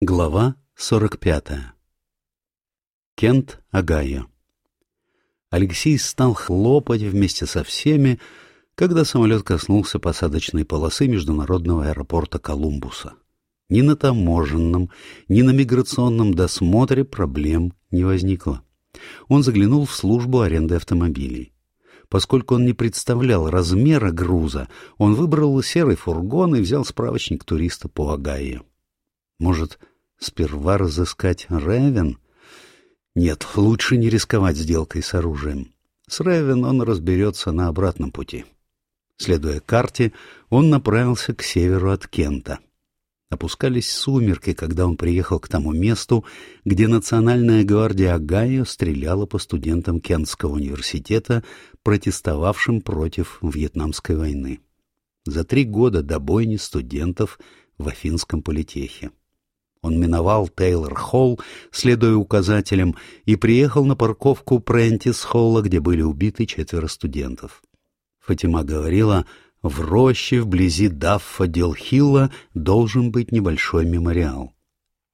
Глава 45. Кент, Огайо. Алексей стал хлопать вместе со всеми, когда самолет коснулся посадочной полосы международного аэропорта Колумбуса. Ни на таможенном, ни на миграционном досмотре проблем не возникло. Он заглянул в службу аренды автомобилей. Поскольку он не представлял размера груза, он выбрал серый фургон и взял справочник туриста по Огайо. Может, Сперва разыскать Ревен? Нет, лучше не рисковать сделкой с оружием. С Ревен он разберется на обратном пути. Следуя карте, он направился к северу от Кента. Опускались сумерки, когда он приехал к тому месту, где Национальная гвардия Огайо стреляла по студентам Кентского университета, протестовавшим против Вьетнамской войны. За три года до бойни студентов в Афинском политехе. Он миновал Тейлор-Холл, следуя указателям, и приехал на парковку Прентис-Холла, где были убиты четверо студентов. Фатима говорила, в роще вблизи Даффа-Дилхилла должен быть небольшой мемориал.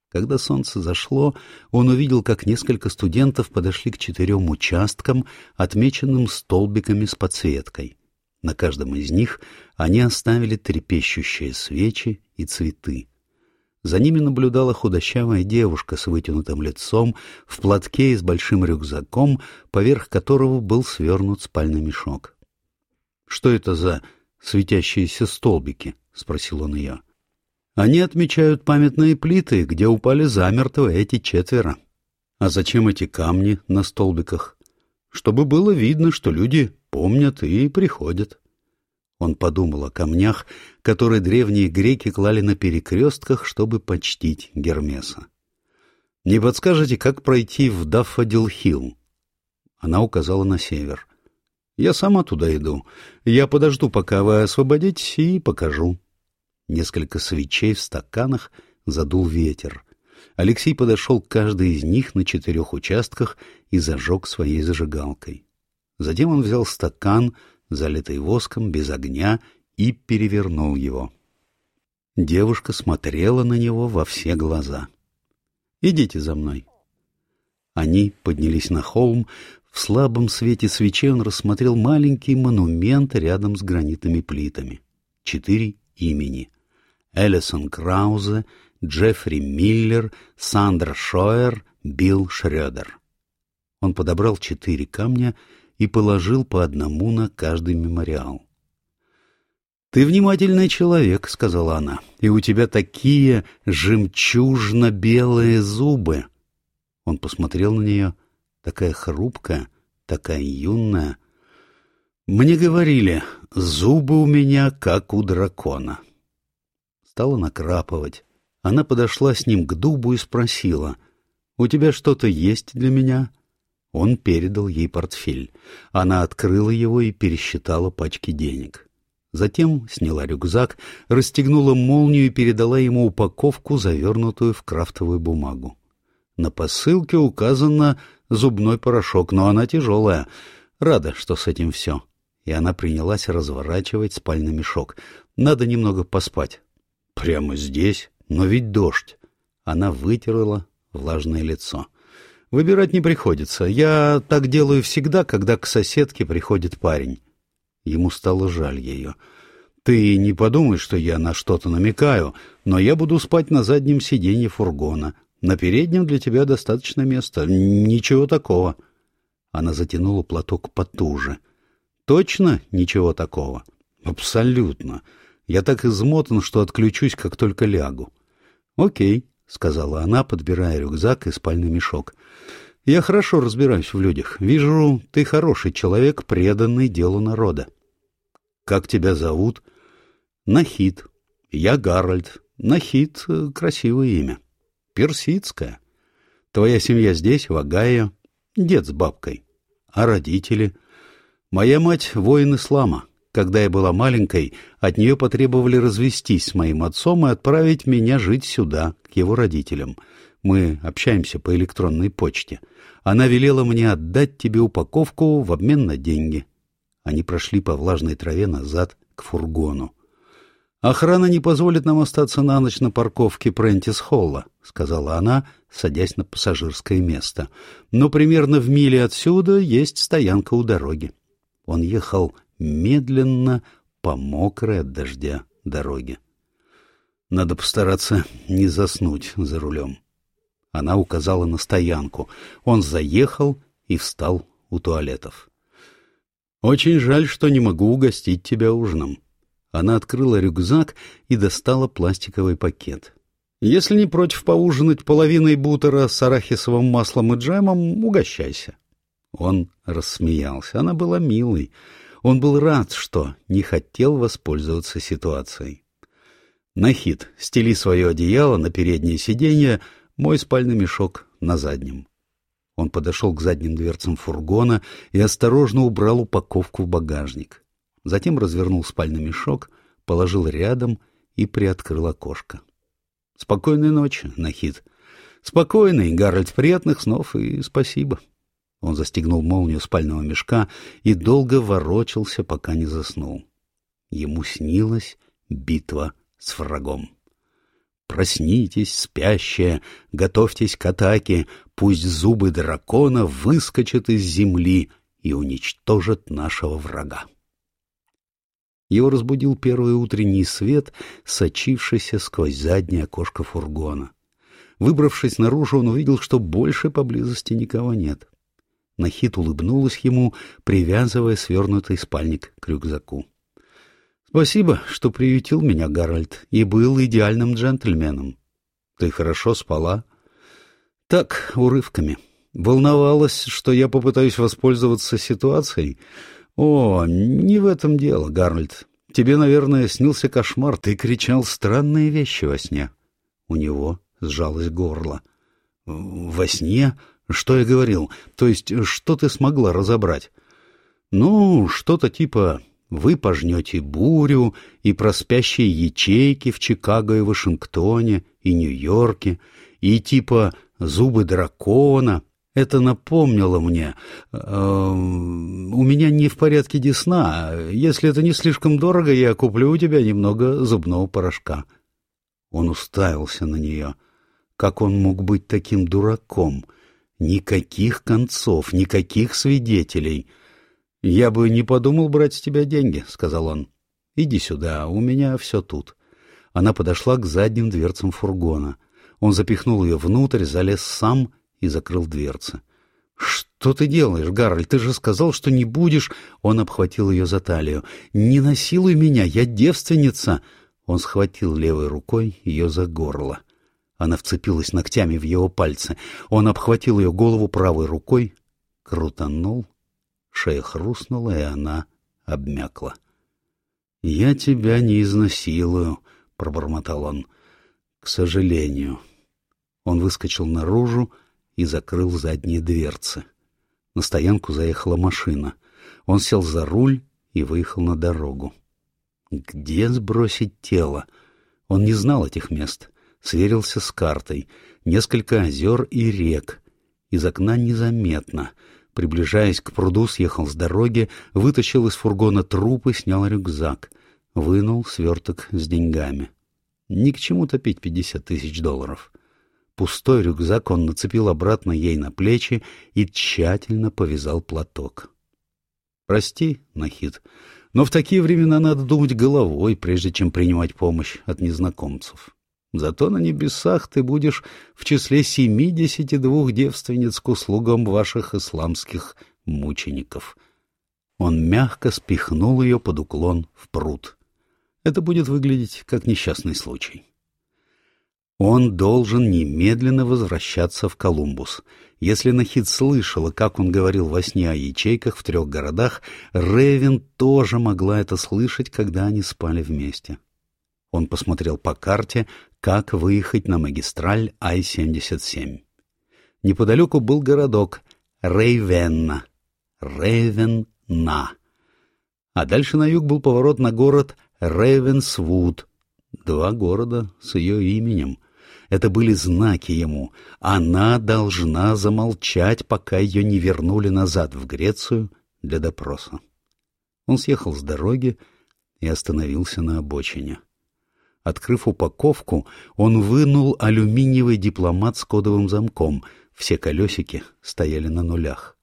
Когда солнце зашло, он увидел, как несколько студентов подошли к четырем участкам, отмеченным столбиками с подсветкой. На каждом из них они оставили трепещущие свечи и цветы. За ними наблюдала худощавая девушка с вытянутым лицом, в платке и с большим рюкзаком, поверх которого был свернут спальный мешок. — Что это за светящиеся столбики? — спросил он ее. — Они отмечают памятные плиты, где упали замертво эти четверо. — А зачем эти камни на столбиках? — Чтобы было видно, что люди помнят и приходят. Он подумал о камнях, которые древние греки клали на перекрестках, чтобы почтить Гермеса. «Не подскажете, как пройти в Даффадил-Хилл?» Она указала на север. «Я сама туда иду. Я подожду, пока вы освободитесь, и покажу». Несколько свечей в стаканах задул ветер. Алексей подошел к каждой из них на четырех участках и зажег своей зажигалкой. Затем он взял стакан, залитый воском, без огня, и перевернул его. Девушка смотрела на него во все глаза. «Идите за мной». Они поднялись на холм. В слабом свете свечей он рассмотрел маленький монумент рядом с гранитными плитами. Четыре имени. Эллисон Краузе, Джеффри Миллер, Сандра Шоер, Билл Шрёдер. Он подобрал четыре камня и положил по одному на каждый мемориал. «Ты внимательный человек», — сказала она, — «и у тебя такие жемчужно-белые зубы». Он посмотрел на нее, такая хрупкая, такая юная. «Мне говорили, зубы у меня как у дракона». Стала накрапывать. Она подошла с ним к дубу и спросила, «У тебя что-то есть для меня?» Он передал ей портфель. Она открыла его и пересчитала пачки денег. Затем сняла рюкзак, расстегнула молнию и передала ему упаковку, завернутую в крафтовую бумагу. На посылке указано зубной порошок, но она тяжелая. Рада, что с этим все. И она принялась разворачивать спальный мешок. Надо немного поспать. Прямо здесь? Но ведь дождь. Она вытерла влажное лицо. — Выбирать не приходится. Я так делаю всегда, когда к соседке приходит парень. Ему стало жаль ее. Ты не подумай, что я на что-то намекаю, но я буду спать на заднем сиденье фургона. На переднем для тебя достаточно места. Ничего такого. Она затянула платок потуже. Точно ничего такого? Абсолютно. Я так измотан, что отключусь, как только лягу. Окей, — сказала она, подбирая рюкзак и спальный мешок. — Я хорошо разбираюсь в людях. Вижу, ты хороший человек, преданный делу народа. — Как тебя зовут? — Нахид. Я Гарольд. Нахид — красивое имя. Персидское. Твоя семья здесь, в Огайо. Дед с бабкой. А родители? Моя мать — воин ислама. Когда я была маленькой, от нее потребовали развестись с моим отцом и отправить меня жить сюда, к его родителям. Мы общаемся по электронной почте. Она велела мне отдать тебе упаковку в обмен на деньги. Они прошли по влажной траве назад к фургону. «Охрана не позволит нам остаться на ночь на парковке Прентис-Холла», — сказала она, садясь на пассажирское место. «Но примерно в миле отсюда есть стоянка у дороги». Он ехал медленно по мокрой от дождя дороге. «Надо постараться не заснуть за рулем». Она указала на стоянку. Он заехал и встал у туалетов. «Очень жаль, что не могу угостить тебя ужином». Она открыла рюкзак и достала пластиковый пакет. «Если не против поужинать половиной бутера с арахисовым маслом и джемом, угощайся». Он рассмеялся. Она была милой. Он был рад, что не хотел воспользоваться ситуацией. «Нахид, стели свое одеяло на переднее сиденье, мой спальный мешок на заднем». Он подошел к задним дверцам фургона и осторожно убрал упаковку в багажник. Затем развернул спальный мешок, положил рядом и приоткрыл окошко. «Спокойной ночи, Нахид. Спокойной, Гарольд, приятных снов и спасибо». Он застегнул молнию спального мешка и долго ворочался, пока не заснул. Ему снилась битва с врагом. Проснитесь, спящие, готовьтесь к атаке, пусть зубы дракона выскочат из земли и уничтожат нашего врага. Его разбудил первый утренний свет, сочившийся сквозь заднее окошко фургона. Выбравшись наружу, он увидел, что больше поблизости никого нет. Нахид улыбнулась ему, привязывая свернутый спальник к рюкзаку. «Спасибо, что приютил меня, Гарольд, и был идеальным джентльменом. Ты хорошо спала?» «Так, урывками. Волновалась, что я попытаюсь воспользоваться ситуацией?» «О, не в этом дело, Гарольд. Тебе, наверное, снился кошмар. Ты кричал странные вещи во сне». У него сжалось горло. «Во сне? Что я говорил? То есть, что ты смогла разобрать?» «Ну, что-то типа «Вы пожнете бурю» и про спящие ячейки в Чикаго и Вашингтоне и Нью-Йорке, и типа «Зубы дракона», это напомнило мне. Э, у меня не в порядке десна. Если это не слишком дорого, я куплю у тебя немного зубного порошка. Он уставился на нее. Как он мог быть таким дураком? Никаких концов, никаких свидетелей. «Я бы не подумал брать с тебя деньги», — сказал он. «Иди сюда, у меня все тут». Она подошла к задним дверцам фургона. Он запихнул ее внутрь, залез сам и закрыл дверцы. «Что ты делаешь, Гарольд? Ты же сказал, что не будешь...» Он обхватил ее за талию. «Не насилуй меня, я девственница!» Он схватил левой рукой ее за горло. Она вцепилась ногтями в его пальцы. Он обхватил ее голову правой рукой, крутанул. Шея хрустнула, и она обмякла. «Я тебя не изнасилую», — пробормотал он. «К сожалению». Он выскочил наружу, и закрыл задние дверцы. На стоянку заехала машина. Он сел за руль и выехал на дорогу. Где сбросить тело? Он не знал этих мест. Сверился с картой. Несколько озер и рек. Из окна незаметно. Приближаясь к пруду, съехал с дороги, вытащил из фургона труп и снял рюкзак. Вынул сверток с деньгами. Ни к чему топить пятьдесят тысяч долларов. Пустой рюкзак он нацепил обратно ей на плечи и тщательно повязал платок. «Прости, Нахид, но в такие времена надо думать головой, прежде чем принимать помощь от незнакомцев. Зато на небесах ты будешь в числе семидесяти двух девственниц к услугам ваших исламских мучеников». Он мягко спихнул ее под уклон в пруд. Это будет выглядеть как несчастный случай. Он должен немедленно возвращаться в Колумбус. Если Нахид слышала, как он говорил во сне о ячейках в трех городах, Ревен тоже могла это слышать, когда они спали вместе. Он посмотрел по карте, как выехать на магистраль Ай-77. Неподалеку был городок Рейвенна. Рейвенна. А дальше на юг был поворот на город Рейвенсвуд. Два города с ее именем — это были знаки ему. Она должна замолчать, пока ее не вернули назад в Грецию для допроса. Он съехал с дороги и остановился на обочине. Открыв упаковку, он вынул алюминиевый дипломат с кодовым замком. Все колесики стояли на нулях.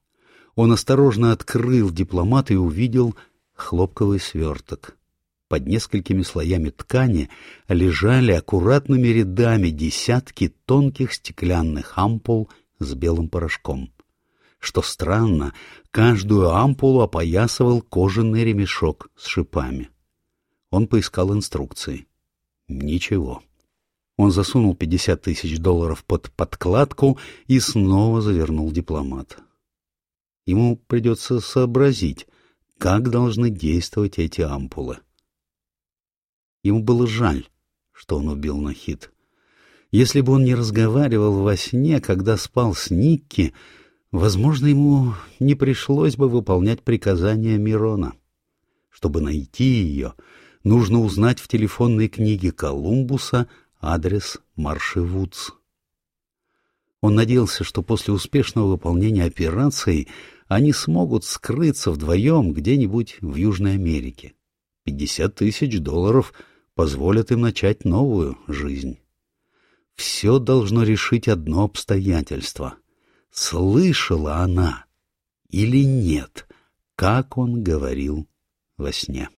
Он осторожно открыл дипломат и увидел хлопковый сверток. Под несколькими слоями ткани лежали аккуратными рядами десятки тонких стеклянных ампул с белым порошком. Что странно, каждую ампулу опоясывал кожаный ремешок с шипами. Он поискал инструкции. Ничего. Он засунул пятьдесят тысяч долларов под подкладку и снова завернул дипломат. Ему придется сообразить, как должны действовать эти ампулы. Ему было жаль, что он убил Нахид. Если бы он не разговаривал во сне, когда спал с Никки, возможно, ему не пришлось бы выполнять приказания Мирона. Чтобы найти ее, нужно узнать в телефонной книге Колумбуса адрес Марши Вудс. Он надеялся, что после успешного выполнения операции они смогут скрыться вдвоем где-нибудь в Южной Америке. Пятьдесят тысяч долларов позволят им начать новую жизнь. Все должно решить одно обстоятельство. Слышала она или нет, как он говорил во сне.